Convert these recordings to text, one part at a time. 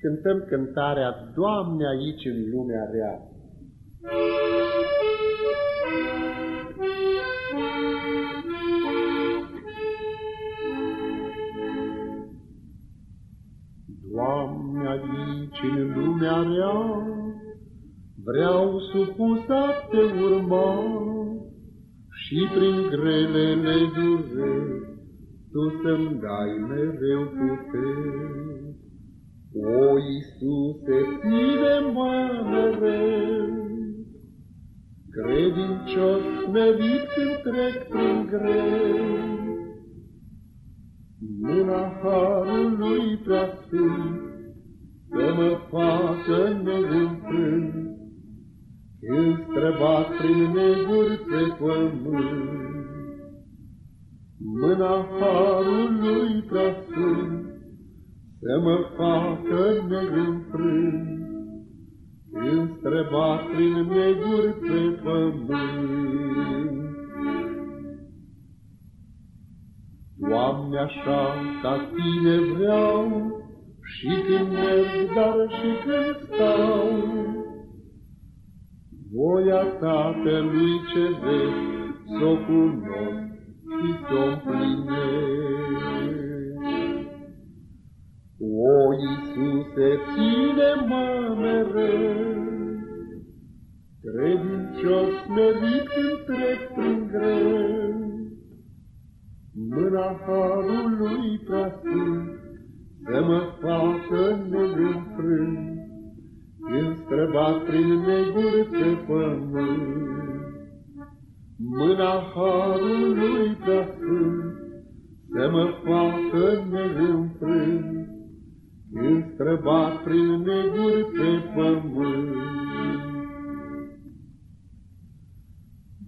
cântăm cântarea Doamne aici în lumea rea. Doamne aici în lumea rea, vreau supus a te urma și prin grelele dureri tu să-mi dai mereu putere. O, Iisuse, ține-mă mereu, Credincios merit când trec prin greu. Mâna Harului prea sfânt, Să mă facă neînfrânt, Când străbat prin neguri pe pământ. Mâna Harului prea sfânt, să mă facă neînfrânt, Când străbat prin neguri pe pământ. Doamne, așa ca Tine vreau, Și când merg, dar și când stau, Voia Tatălui ce vezi, s-o cunosc și s-o împlinesc. O, Iisuse, ține-mă mereu, Credincios merit când trec prin greu. Mâna Harului prea Să mă facă neînfrânt, Când străbat prin neguri pe pământ. Mâna Harului prea Să mă facă neînfrânt, când străbat prin neguri pe pământ.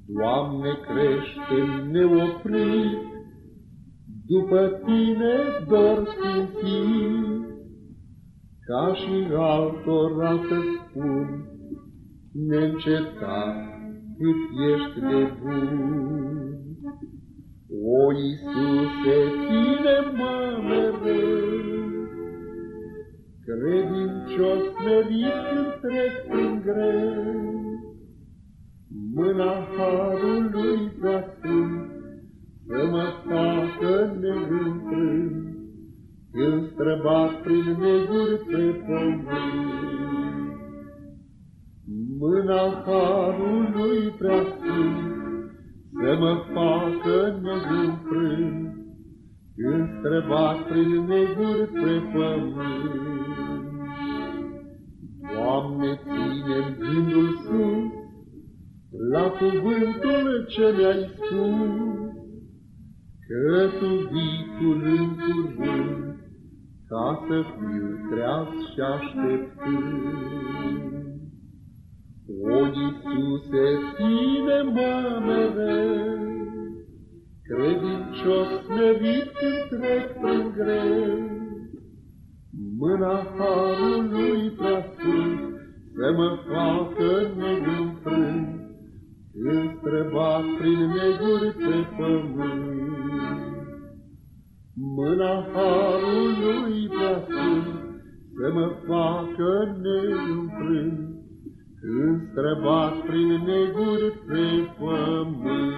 Doamne, crește neoprit, după Tine dor simțit, ca și altora să spun, neîncetat cât ești de bun. O, Iisuse, credincios merit când trec prin greu. Mâna Harului prea să mă facă neînfrânt, când străbat prin neguri pe pământ. Mâna Harului prea să mă facă neînfrânt, când străbat prin neguri pe pământ. Doamne, ține gândul sus, la cuvântul ce mi-ai spus, că tu vii curând, curând, ca să fiu treaz și așteptând. O, Iisuse, ține-mă mereu, credincios merit când trec prin greu. Mâna Harului prea să mă facă neînfrânt, când străbat prin neguri pe pământ. Mâna Harului prea să mă facă neînfrânt, când străbat prin neguri pe pământ.